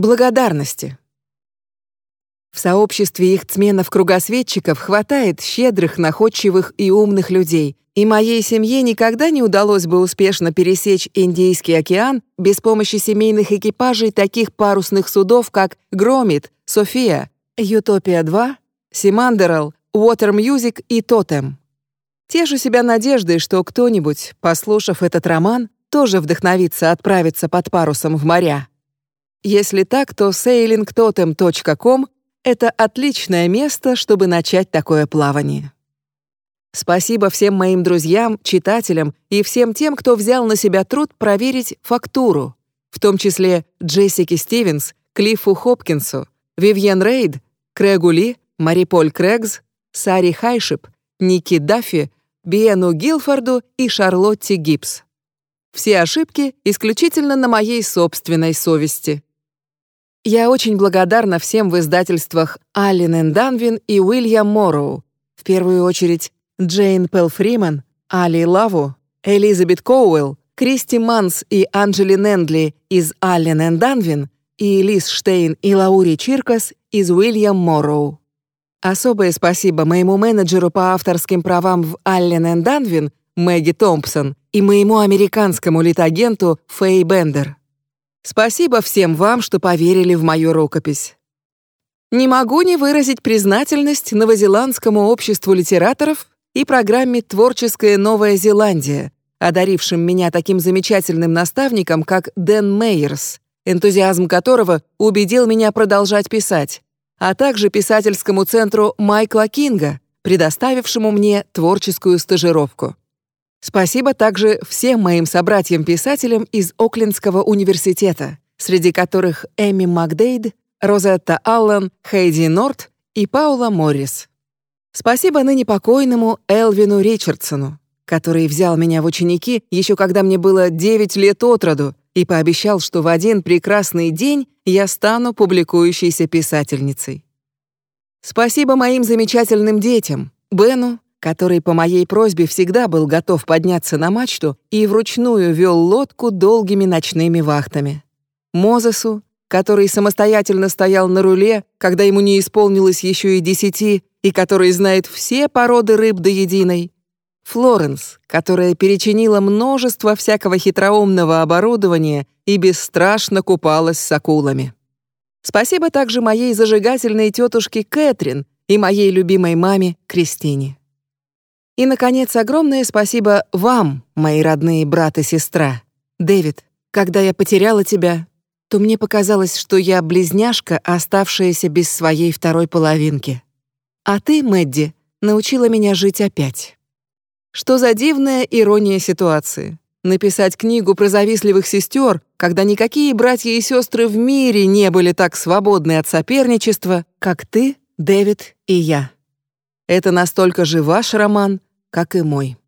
благодарности. В сообществе их цменов-кругосветчиков хватает щедрых, находчивых и умных людей, и моей семье никогда не удалось бы успешно пересечь Индийский океан без помощи семейных экипажей таких парусных судов, как «Громит», «София», «Ютопия-2», «Симандерал», «Water Music» и «Тотем». Тешу себя надеждой, что кто-нибудь, послушав этот роман, тоже вдохновится отправиться под парусом в моря. Если так, то sailingtotem.com — это отличное место, чтобы начать такое плавание. Спасибо всем моим друзьям, читателям и всем тем, кто взял на себя труд проверить фактуру, в том числе Джессике Стивенс, Клиффу Хопкинсу, Вивьен Рейд, Крэгу Ли, Мари Поль Крэгс, Сари Хайшип, Ники Даффи, Биену Гилфорду и Шарлотте Гибс. Все ошибки исключительно на моей собственной совести. Я очень благодарна всем в издательствах Аллен энд Анвин и Уильям Морроу, в первую очередь Джейн Пелл Фриман, Али Лаву, Элизабет Коуэлл, Кристи Манс и Анджели Нендли из Аллен энд Анвин и Лиз Штейн и Лаури Чиркас из Уильям Морроу. Особое спасибо моему менеджеру по авторским правам в Аллен энд Анвин Мэгги Томпсон и моему американскому литагенту Фэй Бендер. Спасибо всем вам, что поверили в мою рукопись. Не могу не выразить признательность Новозеландскому обществу литераторов и программе «Творческая Новая Зеландия», одарившим меня таким замечательным наставником, как Дэн Мейерс, энтузиазм которого убедил меня продолжать писать, а также писательскому центру Майкла Кинга, предоставившему мне творческую стажировку. Спасибо также всем моим собратьям-писателям из Оклендского университета, среди которых Эми Макдейд, Розетта Аллен, Хейди Норт и Паула Моррис. Спасибо ныне покойному Элвину Ричардсону, который взял меня в ученики еще когда мне было 9 лет от роду и пообещал, что в один прекрасный день я стану публикующейся писательницей. Спасибо моим замечательным детям, Бену, который по моей просьбе всегда был готов подняться на мачту и вручную вел лодку долгими ночными вахтами. Мозесу, который самостоятельно стоял на руле, когда ему не исполнилось еще и десяти, и который знает все породы рыб до единой. Флоренс, которая перечинила множество всякого хитроумного оборудования и бесстрашно купалась с акулами. Спасибо также моей зажигательной тетушке Кэтрин и моей любимой маме Кристине. И, наконец, огромное спасибо вам, мои родные брат и сестра. Дэвид, когда я потеряла тебя, то мне показалось, что я близняшка, оставшаяся без своей второй половинки. А ты, Мэдди, научила меня жить опять. Что за дивная ирония ситуации. Написать книгу про завистливых сестер, когда никакие братья и сестры в мире не были так свободны от соперничества, как ты, Дэвид и я. Это настолько же ваш роман, как и мой.